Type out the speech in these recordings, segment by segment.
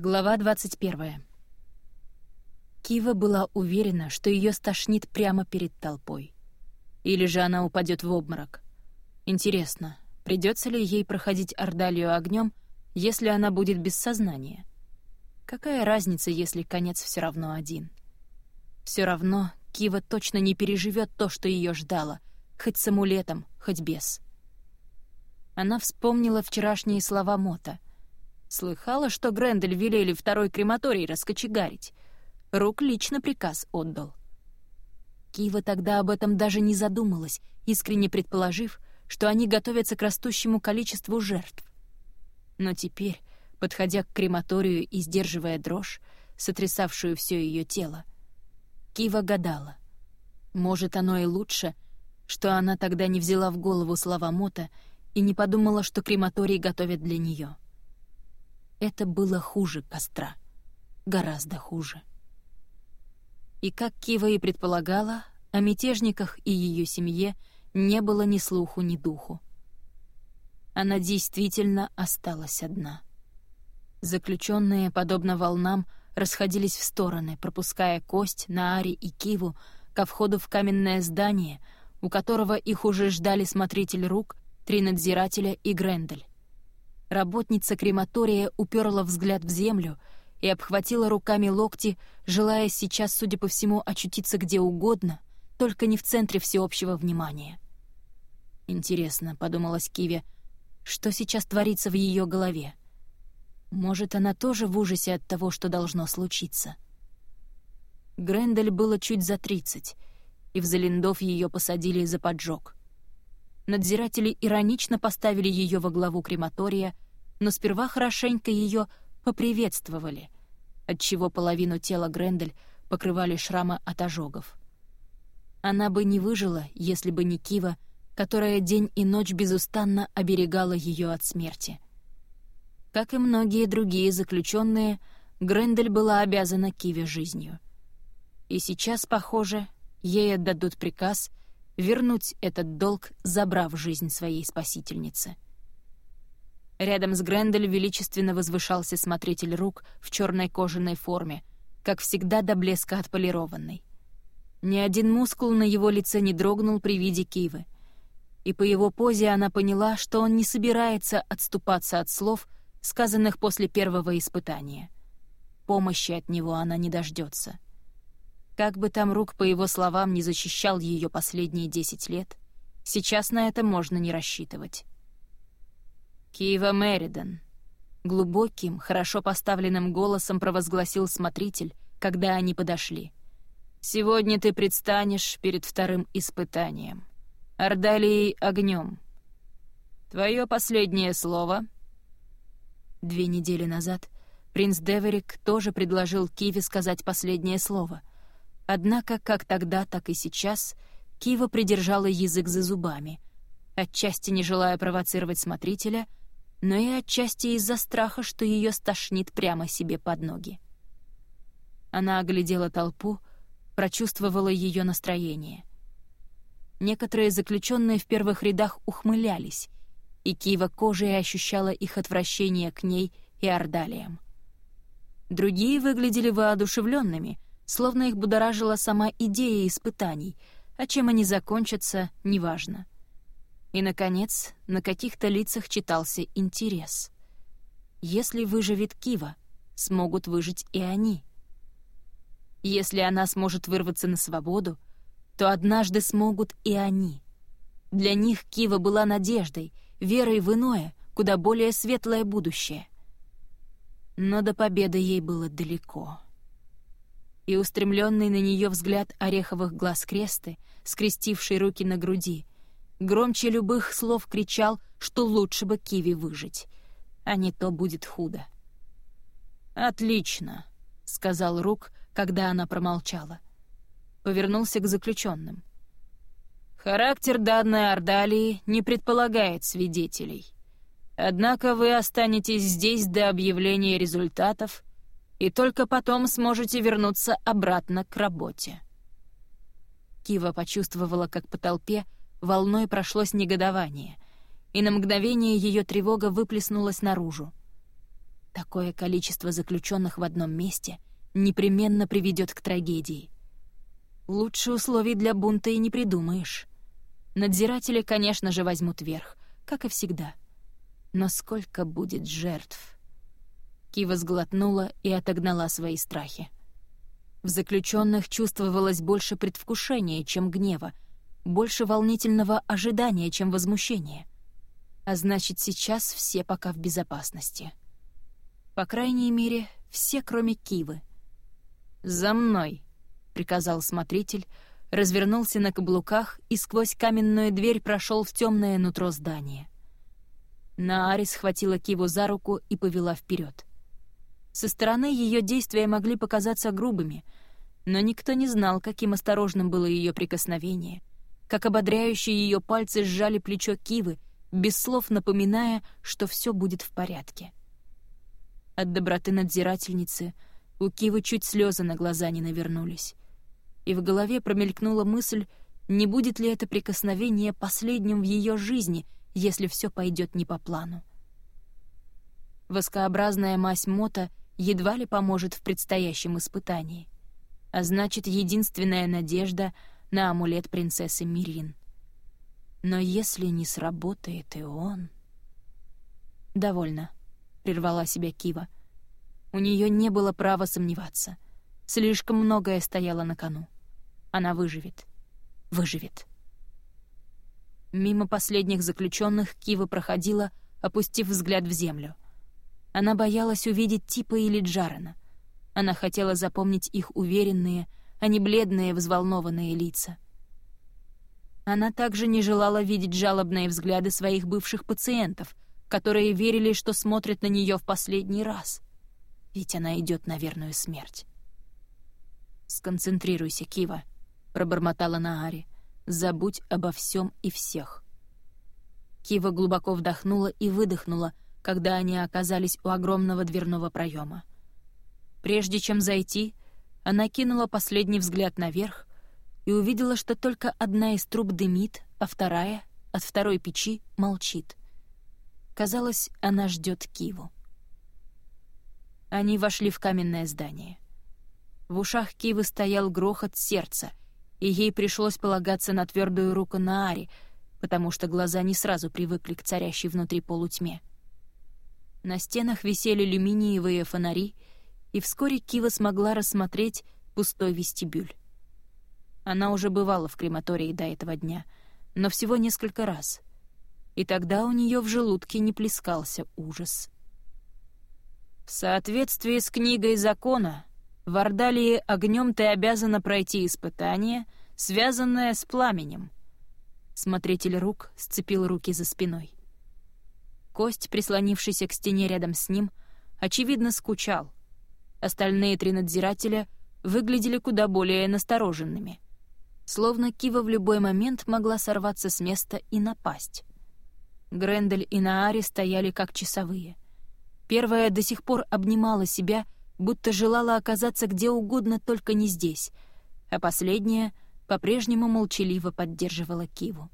Глава 21. Кива была уверена, что ее стошнит прямо перед толпой. Или же она упадет в обморок. Интересно, придется ли ей проходить Ордалию огнем, если она будет без сознания? Какая разница, если конец все равно один? Все равно Кива точно не переживет то, что ее ждало, хоть с амулетом, хоть без. Она вспомнила вчерашние слова Мота — Слыхала, что Грендель велели второй крематорий раскочегарить. Рук лично приказ отдал. Кива тогда об этом даже не задумалась, искренне предположив, что они готовятся к растущему количеству жертв. Но теперь, подходя к крематорию и сдерживая дрожь, сотрясавшую все ее тело, Кива гадала. Может, оно и лучше, что она тогда не взяла в голову слова Мота и не подумала, что крематорий готовят для нее. Это было хуже костра. Гораздо хуже. И как Кива и предполагала, о мятежниках и ее семье не было ни слуху, ни духу. Она действительно осталась одна. Заключенные, подобно волнам, расходились в стороны, пропуская кость, Наари и Киву ко входу в каменное здание, у которого их уже ждали смотритель рук, три надзирателя и Грендель. Работница крематория уперла взгляд в землю и обхватила руками локти, желая сейчас, судя по всему, очутиться где угодно, только не в центре всеобщего внимания. «Интересно», — подумалась Киви, — «что сейчас творится в ее голове? Может, она тоже в ужасе от того, что должно случиться?» Грендель было чуть за тридцать, и в Залиндов ее посадили за поджог. Надзиратели иронично поставили ее во главу крематория — но сперва хорошенько ее поприветствовали, отчего половину тела Грендель покрывали шрамы от ожогов. Она бы не выжила, если бы не Кива, которая день и ночь безустанно оберегала ее от смерти. Как и многие другие заключенные, Грендель была обязана Киве жизнью. И сейчас, похоже, ей отдадут приказ вернуть этот долг, забрав жизнь своей спасительницы. Рядом с Грендель величественно возвышался смотритель рук в черной кожаной форме, как всегда до блеска отполированной. Ни один мускул на его лице не дрогнул при виде Кивы. И по его позе она поняла, что он не собирается отступаться от слов, сказанных после первого испытания. Помощи от него она не дождется. Как бы там рук, по его словам, не защищал ее последние десять лет, сейчас на это можно не рассчитывать. «Киева Меридан», — глубоким, хорошо поставленным голосом провозгласил смотритель, когда они подошли. «Сегодня ты предстанешь перед вторым испытанием. Ордалией огнем. Твое последнее слово?» Две недели назад принц Деверик тоже предложил Киве сказать последнее слово. Однако, как тогда, так и сейчас, Кива придержала язык за зубами, отчасти не желая провоцировать смотрителя — но и отчасти из-за страха, что ее стошнит прямо себе под ноги. Она оглядела толпу, прочувствовала ее настроение. Некоторые заключенные в первых рядах ухмылялись, и Кива кожей ощущала их отвращение к ней и Ордалиям. Другие выглядели воодушевленными, словно их будоражила сама идея испытаний, а чем они закончатся, неважно. И, наконец, на каких-то лицах читался интерес. Если выживет Кива, смогут выжить и они. Если она сможет вырваться на свободу, то однажды смогут и они. Для них Кива была надеждой, верой в иное, куда более светлое будущее. Но до победы ей было далеко. И устремленный на нее взгляд ореховых глаз кресты, скрестивший руки на груди — громче любых слов кричал, что лучше бы Киви выжить, а не то будет худо. «Отлично», — сказал Рук, когда она промолчала. Повернулся к заключенным. «Характер данной Ордалии не предполагает свидетелей. Однако вы останетесь здесь до объявления результатов и только потом сможете вернуться обратно к работе». Кива почувствовала, как по толпе волной прошлось негодование, и на мгновение ее тревога выплеснулась наружу. Такое количество заключенных в одном месте непременно приведет к трагедии. Лучше условий для бунта и не придумаешь. Надзиратели, конечно же, возьмут верх, как и всегда. Но сколько будет жертв? Кива сглотнула и отогнала свои страхи. В заключенных чувствовалось больше предвкушения, чем гнева, больше волнительного ожидания, чем возмущения. А значит, сейчас все пока в безопасности. По крайней мере, все, кроме Кивы. «За мной!» — приказал смотритель, развернулся на каблуках и сквозь каменную дверь прошел в темное нутро здания. Наари схватила Киву за руку и повела вперед. Со стороны ее действия могли показаться грубыми, но никто не знал, каким осторожным было ее прикосновение, как ободряющие ее пальцы сжали плечо Кивы, без слов напоминая, что все будет в порядке. От доброты надзирательницы у Кивы чуть слезы на глаза не навернулись и в голове промелькнула мысль, не будет ли это прикосновение последним в ее жизни, если все пойдет не по плану. Воскообразная мазь Мота едва ли поможет в предстоящем испытании, а значит, единственная надежда на амулет принцессы Мирин. Но если не сработает и он... «Довольно», — прервала себя Кива. У нее не было права сомневаться. Слишком многое стояло на кону. Она выживет. Выживет. Мимо последних заключенных Кива проходила, опустив взгляд в землю. Она боялась увидеть Типа или Джарена. Она хотела запомнить их уверенные, а не бледные, взволнованные лица. Она также не желала видеть жалобные взгляды своих бывших пациентов, которые верили, что смотрят на нее в последний раз. Ведь она идет на верную смерть. «Сконцентрируйся, Кива», пробормотала Наари. «Забудь обо всем и всех». Кива глубоко вдохнула и выдохнула, когда они оказались у огромного дверного проема. Прежде чем зайти, она кинула последний взгляд наверх и увидела, что только одна из труб дымит, а вторая, от второй печи, молчит. Казалось, она ждет Киву. Они вошли в каменное здание. В ушах Кивы стоял грохот сердца — и ей пришлось полагаться на твердую руку Наари, потому что глаза не сразу привыкли к царящей внутри полутьме. На стенах висели алюминиевые фонари, и вскоре Кива смогла рассмотреть пустой вестибюль. Она уже бывала в крематории до этого дня, но всего несколько раз. И тогда у нее в желудке не плескался ужас. В соответствии с книгой закона, в Ордалии огнем ты обязана пройти испытание, связанное с пламенем. Смотритель рук сцепил руки за спиной. Кость, прислонившийся к стене рядом с ним, очевидно скучал. Остальные три надзирателя выглядели куда более настороженными. Словно Кива в любой момент могла сорваться с места и напасть. Грендель и Наари стояли как часовые. Первая до сих пор обнимала себя будто желала оказаться где угодно, только не здесь, а последняя по-прежнему молчаливо поддерживала Киву.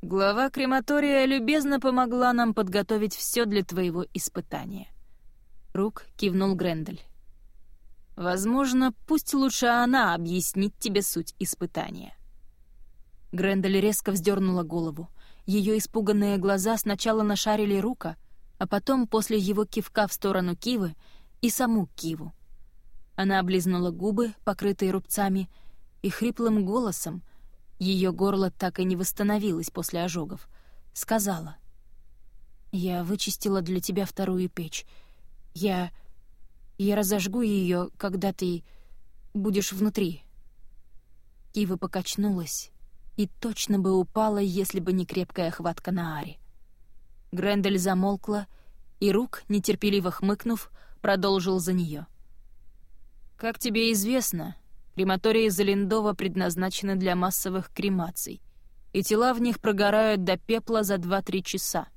«Глава крематория любезно помогла нам подготовить все для твоего испытания». Рук кивнул Грендель. «Возможно, пусть лучше она объяснит тебе суть испытания». Грендель резко вздернула голову. Ее испуганные глаза сначала нашарили рука, а потом, после его кивка в сторону Кивы, и саму Киву. Она облизнула губы, покрытые рубцами, и хриплым голосом, ее горло так и не восстановилось после ожогов, сказала. «Я вычистила для тебя вторую печь. Я... я разожгу ее, когда ты будешь внутри». Кива покачнулась и точно бы упала, если бы не крепкая хватка на Аре. Грендель замолкла, и Рук, нетерпеливо хмыкнув, продолжил за нее. «Как тебе известно, крематории Залиндова предназначены для массовых кремаций, и тела в них прогорают до пепла за 2-3 часа.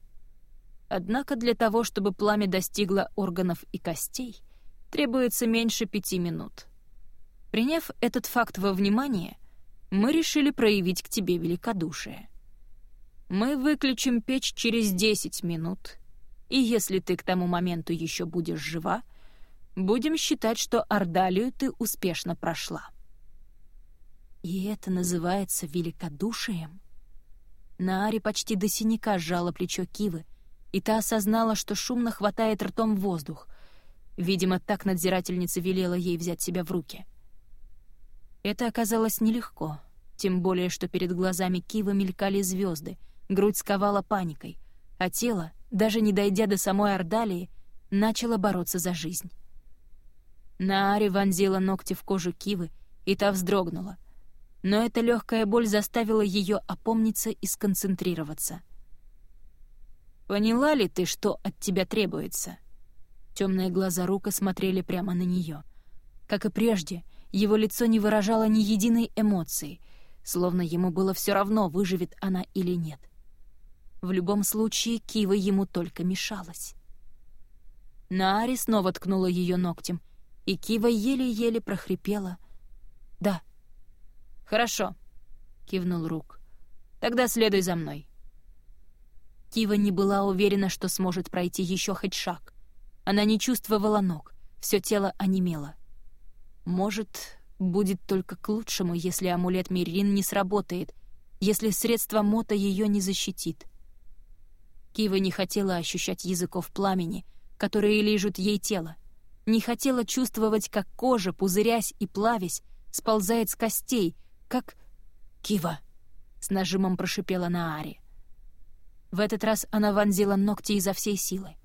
Однако для того, чтобы пламя достигло органов и костей, требуется меньше пяти минут. Приняв этот факт во внимание, мы решили проявить к тебе великодушие. Мы выключим печь через 10 минут И если ты к тому моменту еще будешь жива, будем считать, что Ордалию ты успешно прошла». И это называется великодушием? Наари почти до синяка сжала плечо Кивы, и та осознала, что шумно хватает ртом воздух. Видимо, так надзирательница велела ей взять себя в руки. Это оказалось нелегко, тем более, что перед глазами Кивы мелькали звезды, грудь сковала паникой, а тело, даже не дойдя до самой Ордалии, начало бороться за жизнь. Наари вонзила ногти в кожу Кивы, и та вздрогнула — но эта легкая боль заставила ее опомниться и сконцентрироваться. «Поняла ли ты, что от тебя требуется?» Темные глаза Рука смотрели прямо на нее. Как и прежде, его лицо не выражало ни единой эмоции, словно ему было все равно, выживет она или нет. В любом случае, Кива ему только мешалась. Наари снова ткнула ее ногтем, и Кива еле-еле прохрипела. «Да, «Хорошо», — кивнул Рук. «Тогда следуй за мной». Кива не была уверена, что сможет пройти еще хоть шаг. Она не чувствовала ног, все тело онемело. Может, будет только к лучшему, если амулет Мирин не сработает, если средство Мота ее не защитит. Кива не хотела ощущать языков пламени, которые лижут ей тело, не хотела чувствовать, как кожа, пузырясь и плавясь, сползает с костей, как... Кива!» — с нажимом прошипела Наари. В этот раз она вонзила ногти изо всей силы,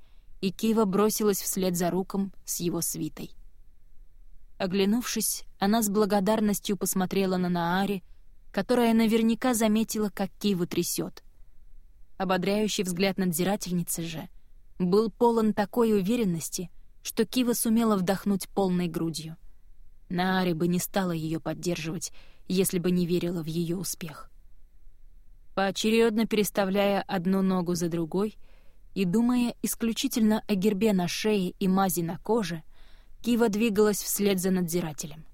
и Кива бросилась вслед за Руком с его свитой. Оглянувшись, она с благодарностью посмотрела на Наари, которая наверняка заметила, как Киву трясет. Ободряющий взгляд надзирательницы же был полон такой уверенности, что Кива сумела вдохнуть полной грудью. Наари бы не стала ее поддерживать, если бы не верила в ее успех. Поочередно переставляя одну ногу за другой и думая исключительно о гербе на шее и мази на коже, Кива двигалась вслед за надзирателем.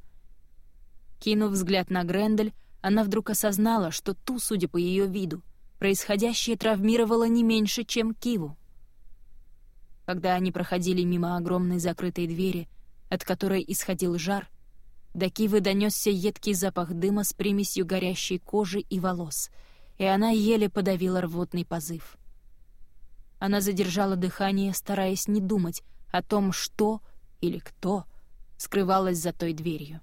Кинув взгляд на Грендель, она вдруг осознала, что ту, судя по ее виду, происходящее травмировало не меньше, чем Киву. Когда они проходили мимо огромной закрытой двери, от которой исходил жар, до Кивы донесся едкий запах дыма с примесью горящей кожи и волос, и она еле подавила рвотный позыв. Она задержала дыхание, стараясь не думать о том, что или кто скрывалось за той дверью.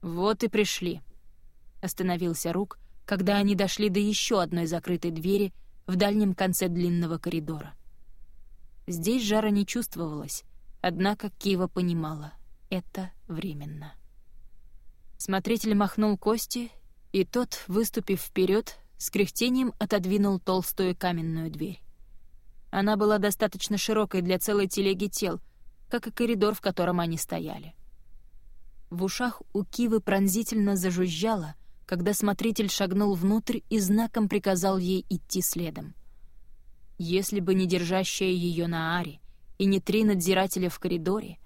«Вот и пришли», — остановился Рук, когда они дошли до еще одной закрытой двери в дальнем конце длинного коридора. Здесь жара не чувствовалось, однако Кива понимала — это временно. Смотритель махнул кости, и тот, выступив вперед, с кряхтением отодвинул толстую каменную дверь. Она была достаточно широкой для целой телеги тел, как и коридор, в котором они стояли. В ушах у Кивы пронзительно зажужжало, когда смотритель шагнул внутрь и знаком приказал ей идти следом. Если бы не держащая ее на аре и не три надзирателя в коридоре,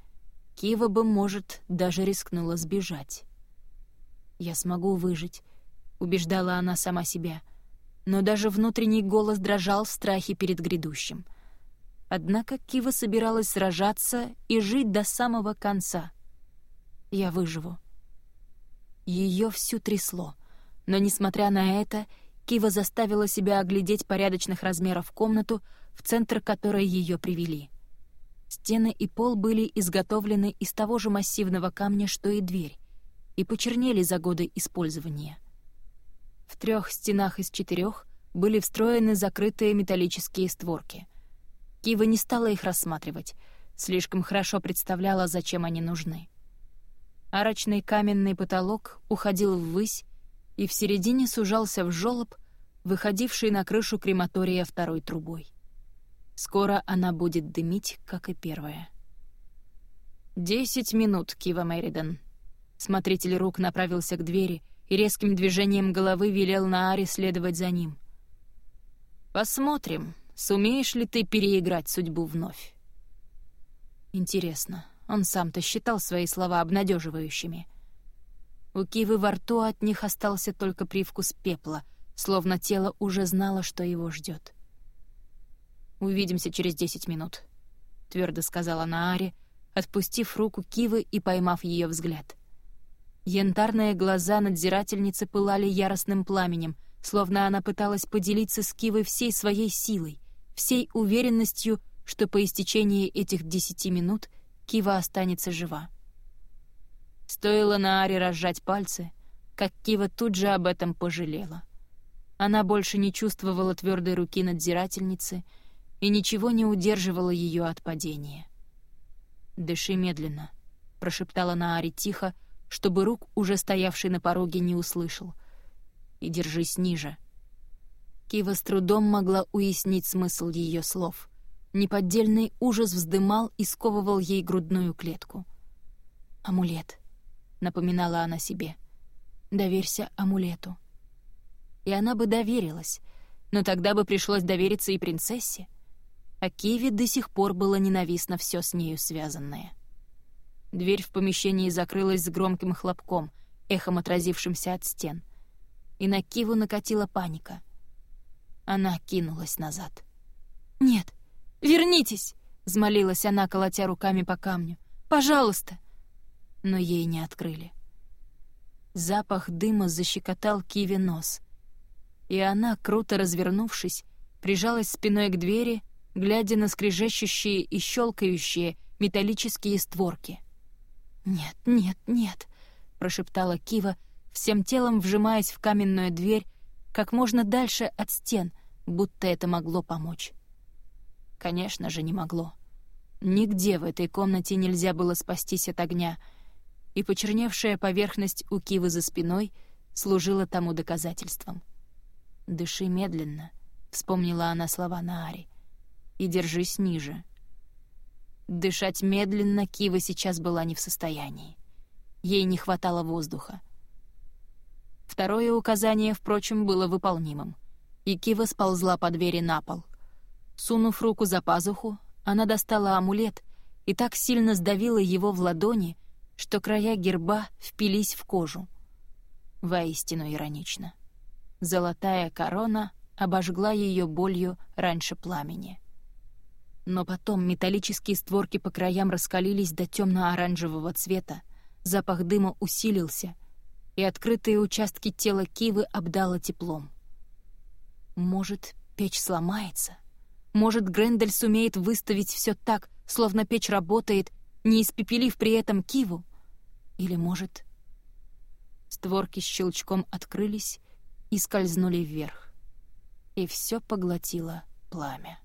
Кива бы, может, даже рискнула сбежать. «Я смогу выжить», — убеждала она сама себя. Но даже внутренний голос дрожал в страхе перед грядущим. Однако Кива собиралась сражаться и жить до самого конца. «Я выживу». Ее всю трясло, но, несмотря на это, Кива заставила себя оглядеть порядочных размеров комнату, в центр которой ее привели. Стены и пол были изготовлены из того же массивного камня, что и дверь, и почернели за годы использования. В трех стенах из четырех были встроены закрытые металлические створки. Кива не стала их рассматривать, слишком хорошо представляла, зачем они нужны. Арочный каменный потолок уходил ввысь, и в середине сужался в жёлоб, выходивший на крышу крематория второй трубой. Скоро она будет дымить, как и первая. «Десять минут, Кива Мэриден», Смотритель рук направился к двери и резким движением головы велел Нааре следовать за ним. «Посмотрим, сумеешь ли ты переиграть судьбу вновь». Интересно, он сам-то считал свои слова обнадеживающими. У Кивы во рту от них остался только привкус пепла, словно тело уже знало, что его ждет. «Увидимся через десять минут», — твердо сказала Нааре, отпустив руку Кивы и поймав ее взгляд. Янтарные глаза надзирательницы пылали яростным пламенем, словно она пыталась поделиться с Кивой всей своей силой, всей уверенностью, что по истечении этих десяти минут Кива останется жива. Стоило Нааре разжать пальцы, как Кива тут же об этом пожалела. Она больше не чувствовала твердой руки надзирательницы и ничего не удерживало ее от падения. «Дыши медленно», — прошептала Нааре тихо, чтобы рук, уже стоявший на пороге, не услышал. «И держись ниже». Кива с трудом могла уяснить смысл ее слов. Неподдельный ужас вздымал и сковывал ей грудную клетку. «Амулет», — напоминала она себе. «Доверься амулету» и она бы доверилась, но тогда бы пришлось довериться и принцессе. А Киви до сих пор было ненавистно все с нею связанное. Дверь в помещении закрылась с громким хлопком, эхом отразившимся от стен. И на Киву накатила паника. Она кинулась назад. «Нет, вернитесь!» — взмолилась она, колотя руками по камню. «Пожалуйста!» Но ей не открыли. Запах дыма защекотал Киви нос — и она, круто развернувшись, прижалась спиной к двери, глядя на скрежещущие и щелкающие металлические створки. «Нет, нет, нет», — прошептала Кива, всем телом вжимаясь в каменную дверь как можно дальше от стен, будто это могло помочь. Конечно же, не могло. Нигде в этой комнате нельзя было спастись от огня, и почерневшая поверхность у Кивы за спиной служила тому доказательством. «Дыши медленно», — вспомнила она слова Наари, — «и держись ниже». Дышать медленно Кива сейчас была не в состоянии. Ей не хватало воздуха. Второе указание, впрочем, было выполнимым, и Кива сползла по двери на пол. Сунув руку за пазуху, она достала амулет и так сильно сдавила его в ладони, что края герба впились в кожу. Воистину иронично. Золотая корона обожгла ее болью раньше пламени. Но потом металлические створки по краям раскалились до темно-оранжевого цвета, запах дыма усилился, и открытые участки тела Кивы обдало теплом. Может, печь сломается? Может, Грендель сумеет выставить все так, словно печь работает, не испепелив при этом Киву? Или, может... Створки щелчком открылись, и скользнули вверх. И все поглотило пламя.